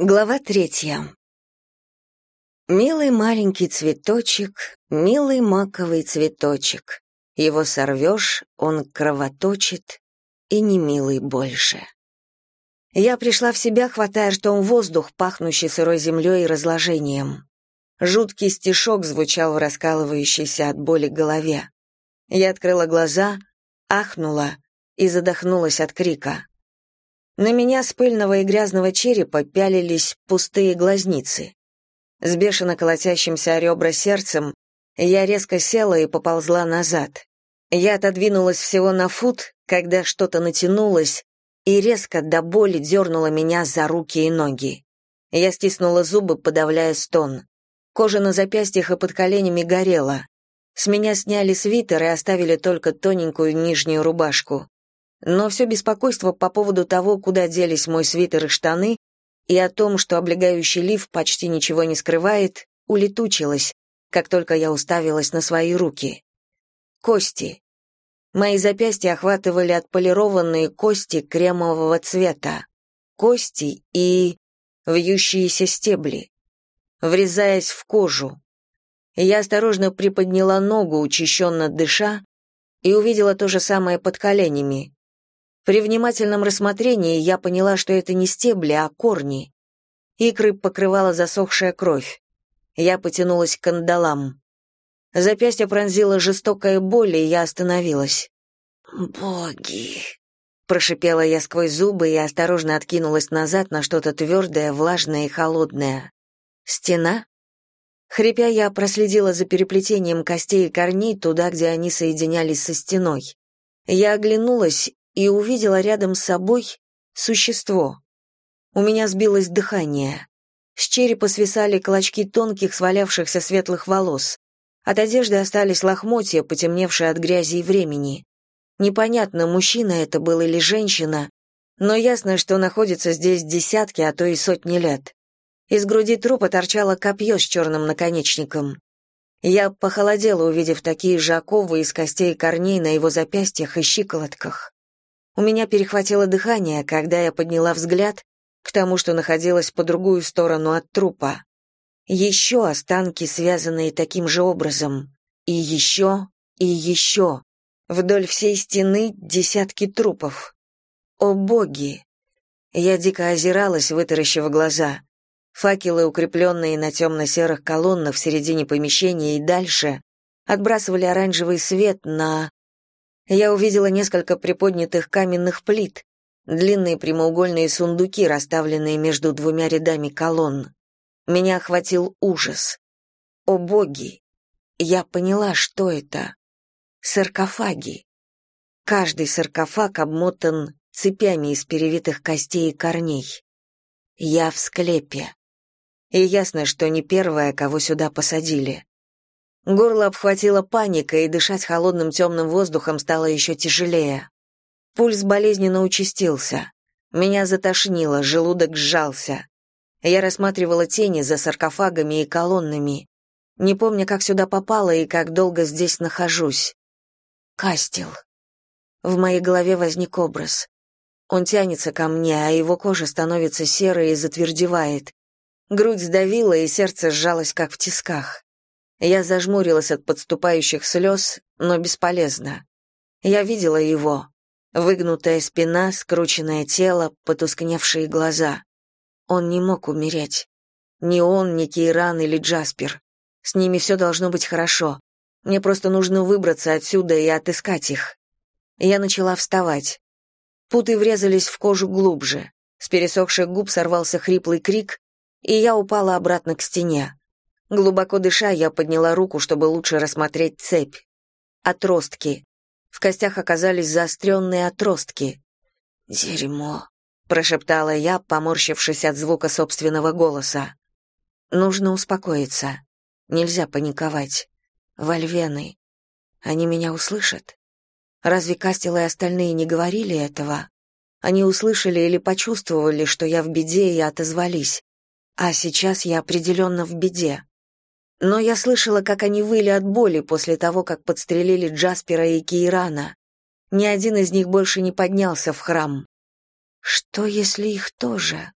Глава третья. Милый маленький цветочек, милый маковый цветочек. Его сорвешь, он кровоточит, и не милый больше. Я пришла в себя, хватая ртом воздух, пахнущий сырой землей и разложением. Жуткий стишок звучал в раскалывающейся от боли голове. Я открыла глаза, ахнула и задохнулась от крика. На меня с пыльного и грязного черепа пялились пустые глазницы. С бешено колотящимся о ребра сердцем я резко села и поползла назад. Я отодвинулась всего на фут, когда что-то натянулось и резко до боли дернуло меня за руки и ноги. Я стиснула зубы, подавляя стон. Кожа на запястьях и под коленями горела. С меня сняли свитер и оставили только тоненькую нижнюю рубашку но все беспокойство по поводу того, куда делись мой свитер и штаны, и о том, что облегающий лиф почти ничего не скрывает, улетучилось, как только я уставилась на свои руки. Кости. Мои запястья охватывали отполированные кости кремового цвета. Кости и вьющиеся стебли, врезаясь в кожу. Я осторожно приподняла ногу, учащенно дыша, и увидела то же самое под коленями. При внимательном рассмотрении я поняла, что это не стебли, а корни. Икры покрывала засохшая кровь. Я потянулась к кандалам. Запястье пронзила жестокая боль, и я остановилась. «Боги!» — прошипела я сквозь зубы и осторожно откинулась назад на что-то твердое, влажное и холодное. «Стена?» Хрипя, я проследила за переплетением костей и корней туда, где они соединялись со стеной. Я оглянулась и увидела рядом с собой существо. У меня сбилось дыхание. С черепа свисали клочки тонких, свалявшихся светлых волос. От одежды остались лохмотья, потемневшие от грязи и времени. Непонятно, мужчина это был или женщина, но ясно, что находится здесь десятки, а то и сотни лет. Из груди трупа торчало копье с черным наконечником. Я похолодела, увидев такие же оковы из костей и корней на его запястьях и щиколотках. У меня перехватило дыхание, когда я подняла взгляд к тому, что находилось по другую сторону от трупа. Еще останки, связанные таким же образом. И еще, и еще. Вдоль всей стены десятки трупов. О боги! Я дико озиралась, вытаращив глаза. Факелы, укрепленные на темно-серых колоннах в середине помещения и дальше, отбрасывали оранжевый свет на я увидела несколько приподнятых каменных плит, длинные прямоугольные сундуки, расставленные между двумя рядами колонн. Меня охватил ужас. О боги! Я поняла, что это. Саркофаги. Каждый саркофаг обмотан цепями из перевитых костей и корней. Я в склепе. И ясно, что не первая, кого сюда посадили. Горло обхватила паника, и дышать холодным темным воздухом стало еще тяжелее. Пульс болезненно участился. Меня затошнило, желудок сжался. Я рассматривала тени за саркофагами и колоннами, не помня, как сюда попала и как долго здесь нахожусь. Кастел. В моей голове возник образ. Он тянется ко мне, а его кожа становится серой и затвердевает. Грудь сдавила, и сердце сжалось, как в тисках. Я зажмурилась от подступающих слез, но бесполезно. Я видела его. Выгнутая спина, скрученное тело, потускневшие глаза. Он не мог умереть. Ни он, ни Кейран или Джаспер. С ними все должно быть хорошо. Мне просто нужно выбраться отсюда и отыскать их. Я начала вставать. Путы врезались в кожу глубже. С пересохших губ сорвался хриплый крик, и я упала обратно к стене. Глубоко дыша, я подняла руку, чтобы лучше рассмотреть цепь. Отростки. В костях оказались заостренные отростки. «Дерьмо», — прошептала я, поморщившись от звука собственного голоса. «Нужно успокоиться. Нельзя паниковать. Вольвены. Они меня услышат? Разве Кастел и остальные не говорили этого? Они услышали или почувствовали, что я в беде, и отозвались. А сейчас я определенно в беде. Но я слышала, как они выли от боли после того, как подстрелили Джаспера и Кейрана. Ни один из них больше не поднялся в храм. Что, если их тоже?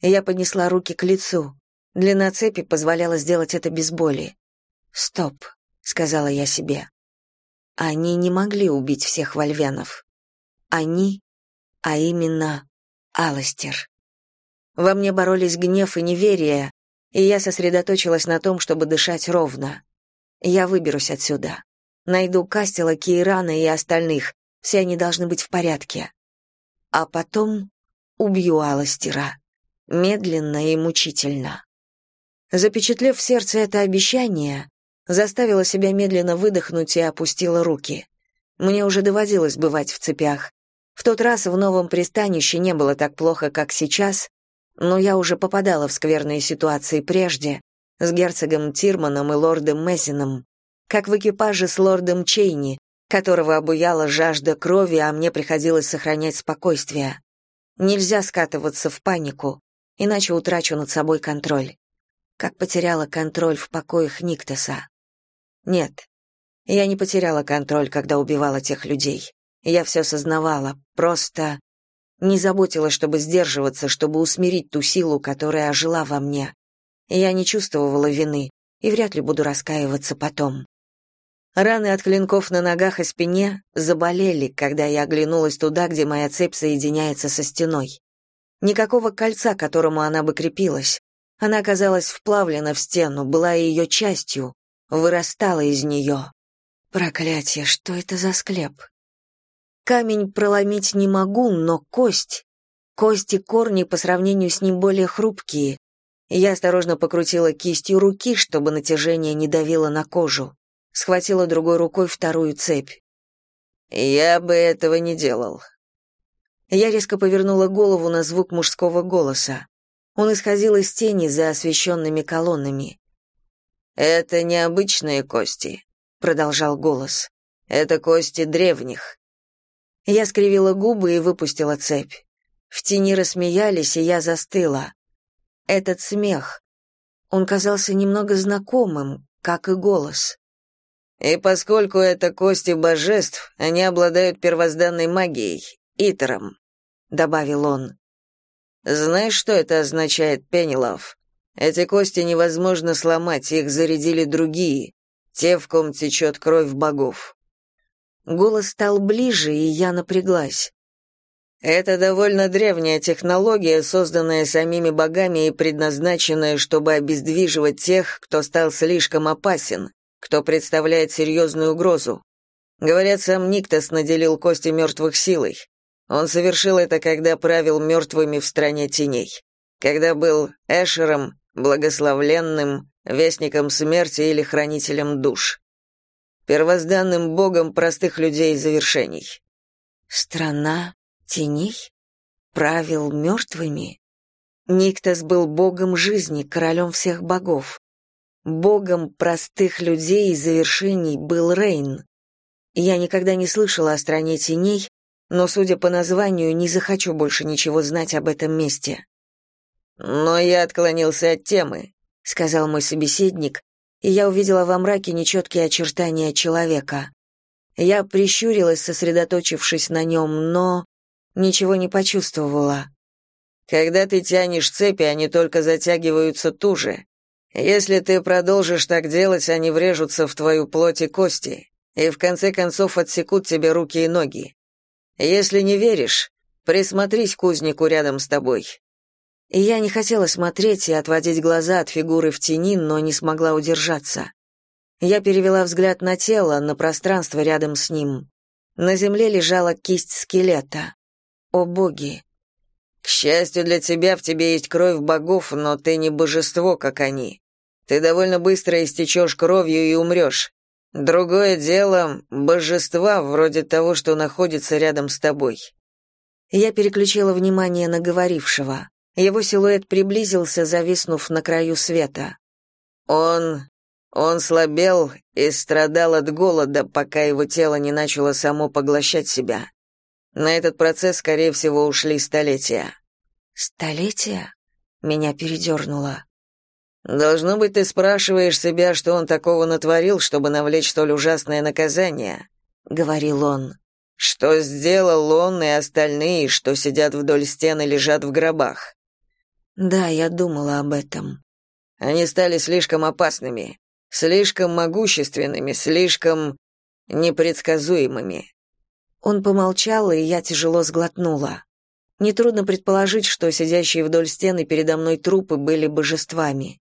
Я поднесла руки к лицу. Длина цепи позволяла сделать это без боли. «Стоп», — сказала я себе. Они не могли убить всех вольвянов. Они, а именно Аластер. Во мне боролись гнев и неверие, и я сосредоточилась на том, чтобы дышать ровно. Я выберусь отсюда. Найду Кастела, Кейрана и остальных. Все они должны быть в порядке. А потом убью Аластера. Медленно и мучительно. Запечатлев в сердце это обещание, заставила себя медленно выдохнуть и опустила руки. Мне уже доводилось бывать в цепях. В тот раз в новом пристанище не было так плохо, как сейчас, но я уже попадала в скверные ситуации прежде, с герцогом Тирманом и лордом Мессином, как в экипаже с лордом Чейни, которого обуяла жажда крови, а мне приходилось сохранять спокойствие. Нельзя скатываться в панику, иначе утрачу над собой контроль. Как потеряла контроль в покоях Никтоса. Нет, я не потеряла контроль, когда убивала тех людей. Я все сознавала, просто не заботилась, чтобы сдерживаться, чтобы усмирить ту силу, которая ожила во мне. Я не чувствовала вины и вряд ли буду раскаиваться потом. Раны от клинков на ногах и спине заболели, когда я оглянулась туда, где моя цепь соединяется со стеной. Никакого кольца, к которому она бы крепилась. Она оказалась вплавлена в стену, была ее частью, вырастала из нее. Проклятие, что это за склеп? Камень проломить не могу, но кость... Кости корни по сравнению с ним более хрупкие. Я осторожно покрутила кистью руки, чтобы натяжение не давило на кожу схватила другой рукой вторую цепь. «Я бы этого не делал». Я резко повернула голову на звук мужского голоса. Он исходил из тени за освещенными колоннами. «Это необычные кости», — продолжал голос. «Это кости древних». Я скривила губы и выпустила цепь. В тени рассмеялись, и я застыла. Этот смех. Он казался немного знакомым, как и голос. И поскольку это кости божеств, они обладают первозданной магией, итером, добавил он. Знаешь, что это означает, Пеннилов? Эти кости невозможно сломать, их зарядили другие, те, в ком течет кровь богов. Голос стал ближе, и я напряглась. Это довольно древняя технология, созданная самими богами и предназначенная, чтобы обездвиживать тех, кто стал слишком опасен, кто представляет серьезную угрозу. Говорят, сам Никтос наделил кости мертвых силой. Он совершил это, когда правил мертвыми в стране теней. Когда был Эшером, благословленным, вестником смерти или хранителем душ. Первозданным богом простых людей и завершений. Страна теней? Правил мертвыми? Никтос был богом жизни, королем всех богов. Богом простых людей и завершений был Рейн. Я никогда не слышала о стране теней, но, судя по названию, не захочу больше ничего знать об этом месте. «Но я отклонился от темы», — сказал мой собеседник, и я увидела во мраке нечеткие очертания человека. Я прищурилась, сосредоточившись на нем, но ничего не почувствовала. «Когда ты тянешь цепи, они только затягиваются туже. Если ты продолжишь так делать, они врежутся в твою плоть и кости, и в конце концов отсекут тебе руки и ноги. Если не веришь, присмотрись к кузнику рядом с тобой. И я не хотела смотреть и отводить глаза от фигуры в тени, но не смогла удержаться. Я перевела взгляд на тело, на пространство рядом с ним. На земле лежала кисть скелета. О боги! К счастью для тебя, в тебе есть кровь богов, но ты не божество, как они. Ты довольно быстро истечешь кровью и умрешь. Другое дело — божества, вроде того, что находится рядом с тобой». Я переключила внимание на говорившего. Его силуэт приблизился, зависнув на краю света. Он... он слабел и страдал от голода, пока его тело не начало само поглощать себя. На этот процесс, скорее всего, ушли столетия. «Столетия?» Меня передернуло. Должно быть, ты спрашиваешь себя, что он такого натворил, чтобы навлечь столь ужасное наказание, говорил он. Что сделал он и остальные, что сидят вдоль стен и лежат в гробах? Да, я думала об этом. Они стали слишком опасными, слишком могущественными, слишком непредсказуемыми. Он помолчал, и я тяжело сглотнула. Нетрудно предположить, что сидящие вдоль стены передо мной трупы были божествами.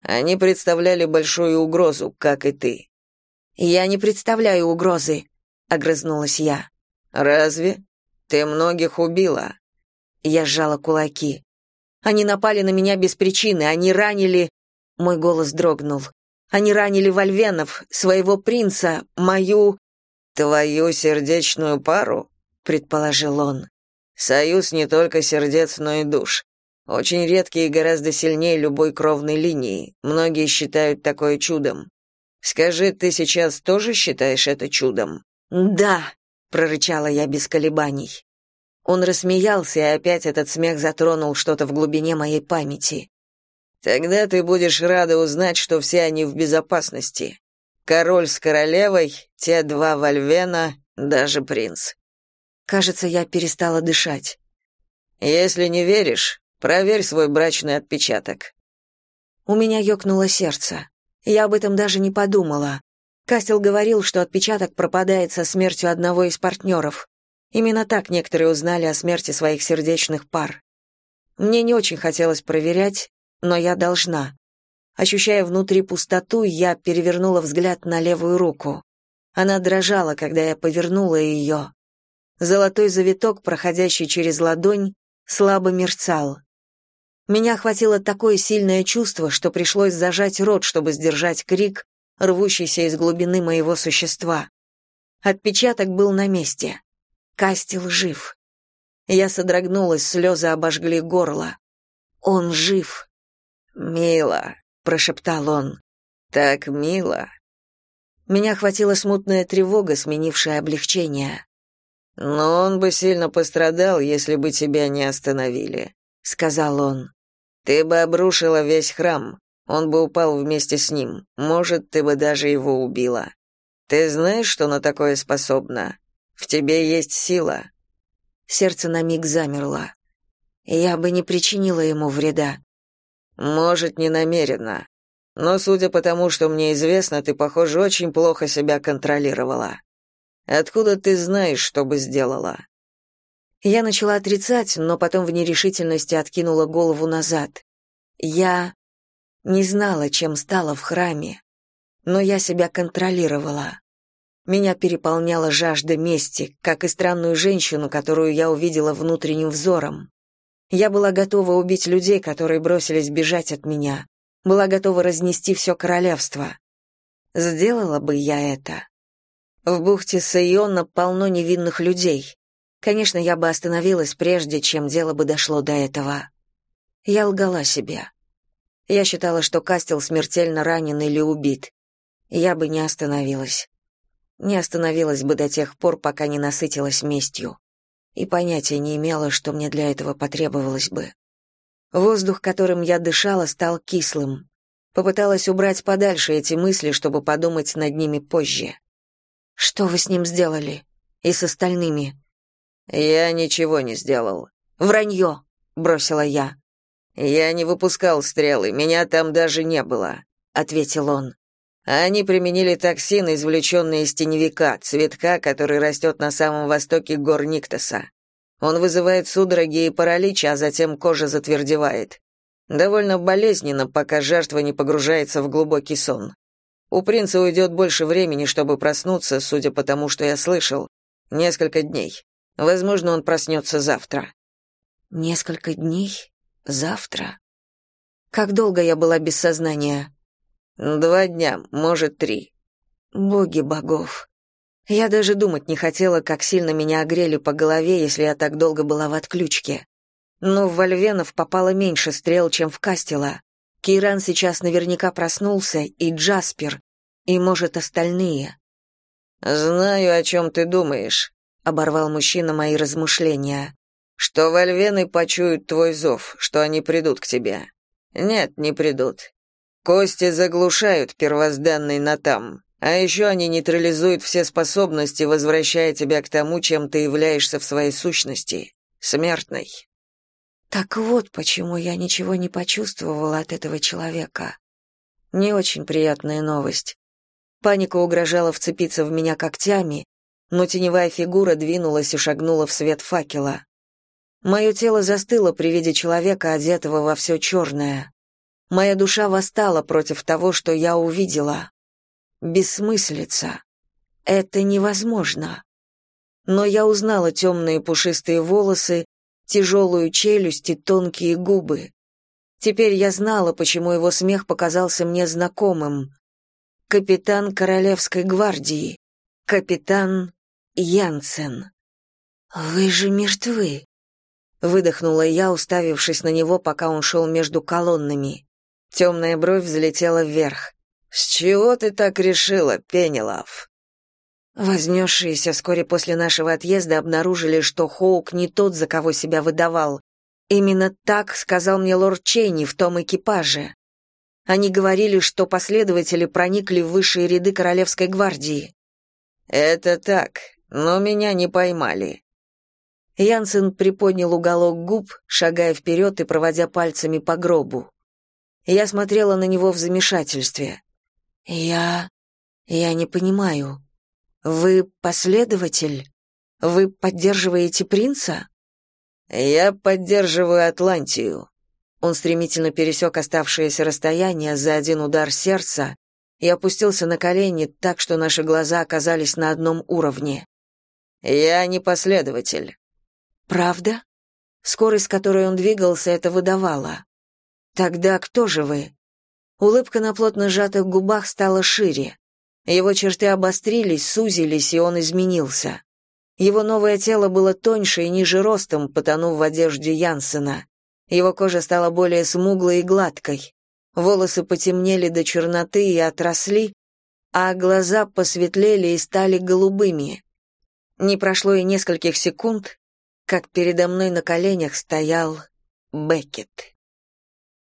Они представляли большую угрозу, как и ты. Я не представляю угрозы, огрызнулась я. Разве? Ты многих убила. Я сжала кулаки. Они напали на меня без причины, они ранили... Мой голос дрогнул. Они ранили Вольвенов, своего принца, мою... Твою сердечную пару, предположил он. Союз не только сердец, но и душ. Очень редкий и гораздо сильнее любой кровной линии. Многие считают такое чудом. Скажи, ты сейчас тоже считаешь это чудом? Да, прорычала я без колебаний. Он рассмеялся, и опять этот смех затронул что-то в глубине моей памяти. Тогда ты будешь рада узнать, что все они в безопасности. Король с королевой, те два вольвена, даже принц. Кажется, я перестала дышать. Если не веришь, проверь свой брачный отпечаток. У меня ёкнуло сердце. Я об этом даже не подумала. Кастел говорил, что отпечаток пропадает со смертью одного из партнеров. Именно так некоторые узнали о смерти своих сердечных пар. Мне не очень хотелось проверять, но я должна. Ощущая внутри пустоту, я перевернула взгляд на левую руку. Она дрожала, когда я повернула ее. Золотой завиток, проходящий через ладонь, слабо мерцал. Меня охватило такое сильное чувство, что пришлось зажать рот, чтобы сдержать крик, рвущийся из глубины моего существа. Отпечаток был на месте. Кастил жив. Я содрогнулась, слезы обожгли горло. Он жив. «Мило», — прошептал он. «Так мило». Меня охватила смутная тревога, сменившая облегчение. «Но он бы сильно пострадал, если бы тебя не остановили», — сказал он. Ты бы обрушила весь храм. Он бы упал вместе с ним. Может, ты бы даже его убила. Ты знаешь, что на такое способна? В тебе есть сила. Сердце на миг замерло. Я бы не причинила ему вреда. Может, не намеренно. Но судя по тому, что мне известно, ты, похоже, очень плохо себя контролировала. Откуда ты знаешь, что бы сделала? Я начала отрицать, но потом в нерешительности откинула голову назад. Я не знала, чем стала в храме, но я себя контролировала. Меня переполняла жажда мести, как и странную женщину, которую я увидела внутренним взором. Я была готова убить людей, которые бросились бежать от меня, была готова разнести все королевство. Сделала бы я это. В бухте Сайона полно невинных людей. Конечно, я бы остановилась прежде, чем дело бы дошло до этого. Я лгала себе. Я считала, что Кастел смертельно ранен или убит. Я бы не остановилась. Не остановилась бы до тех пор, пока не насытилась местью. И понятия не имела, что мне для этого потребовалось бы. Воздух, которым я дышала, стал кислым. Попыталась убрать подальше эти мысли, чтобы подумать над ними позже. Что вы с ним сделали? И с остальными? Я ничего не сделал. Вранье!» — бросила я. Я не выпускал стрелы, меня там даже не было, ответил он. Они применили токсин, извлеченный из теневика, цветка, который растет на самом востоке гор Никтоса. Он вызывает судороги и паралич, а затем кожа затвердевает. Довольно болезненно, пока жертва не погружается в глубокий сон. У принца уйдет больше времени, чтобы проснуться, судя по тому, что я слышал. Несколько дней. Возможно, он проснется завтра. Несколько дней? Завтра? Как долго я была без сознания? Два дня, может, три. Боги богов. Я даже думать не хотела, как сильно меня огрели по голове, если я так долго была в отключке. Но в Вольвенов попало меньше стрел, чем в Кастела. Кейран сейчас наверняка проснулся, и Джаспер, и, может, остальные. «Знаю, о чем ты думаешь оборвал мужчина мои размышления. Что вольвены почуют твой зов, что они придут к тебе. Нет, не придут. Кости заглушают первозданный натам, а еще они нейтрализуют все способности, возвращая тебя к тому, чем ты являешься в своей сущности смертной. Так вот, почему я ничего не почувствовала от этого человека. Не очень приятная новость. Паника угрожала вцепиться в меня когтями, но теневая фигура двинулась и шагнула в свет факела. Мое тело застыло при виде человека, одетого во все черное. Моя душа восстала против того, что я увидела. Бессмыслица. Это невозможно. Но я узнала темные пушистые волосы, тяжелую челюсть и тонкие губы. Теперь я знала, почему его смех показался мне знакомым. Капитан Королевской гвардии. Капитан Янсен. «Вы же мертвы», — выдохнула я, уставившись на него, пока он шел между колоннами. Темная бровь взлетела вверх. «С чего ты так решила, Пенелав?» Вознесшиеся вскоре после нашего отъезда обнаружили, что Хоук не тот, за кого себя выдавал. Именно так сказал мне лорд Чейни в том экипаже. Они говорили, что последователи проникли в высшие ряды Королевской гвардии. «Это так, но меня не поймали». Янсен приподнял уголок губ, шагая вперед и проводя пальцами по гробу. Я смотрела на него в замешательстве. «Я... я не понимаю», вы последователь? Вы поддерживаете принца? Я поддерживаю Атлантию. Он стремительно пересек оставшееся расстояние за один удар сердца и опустился на колени так, что наши глаза оказались на одном уровне. Я не последователь. Правда? Скорость, с которой он двигался, это выдавала. Тогда кто же вы? Улыбка на плотно сжатых губах стала шире. Его черты обострились, сузились, и он изменился. Его новое тело было тоньше и ниже ростом, потонув в одежде Янсена. Его кожа стала более смуглой и гладкой. Волосы потемнели до черноты и отросли, а глаза посветлели и стали голубыми. Не прошло и нескольких секунд, как передо мной на коленях стоял Беккет.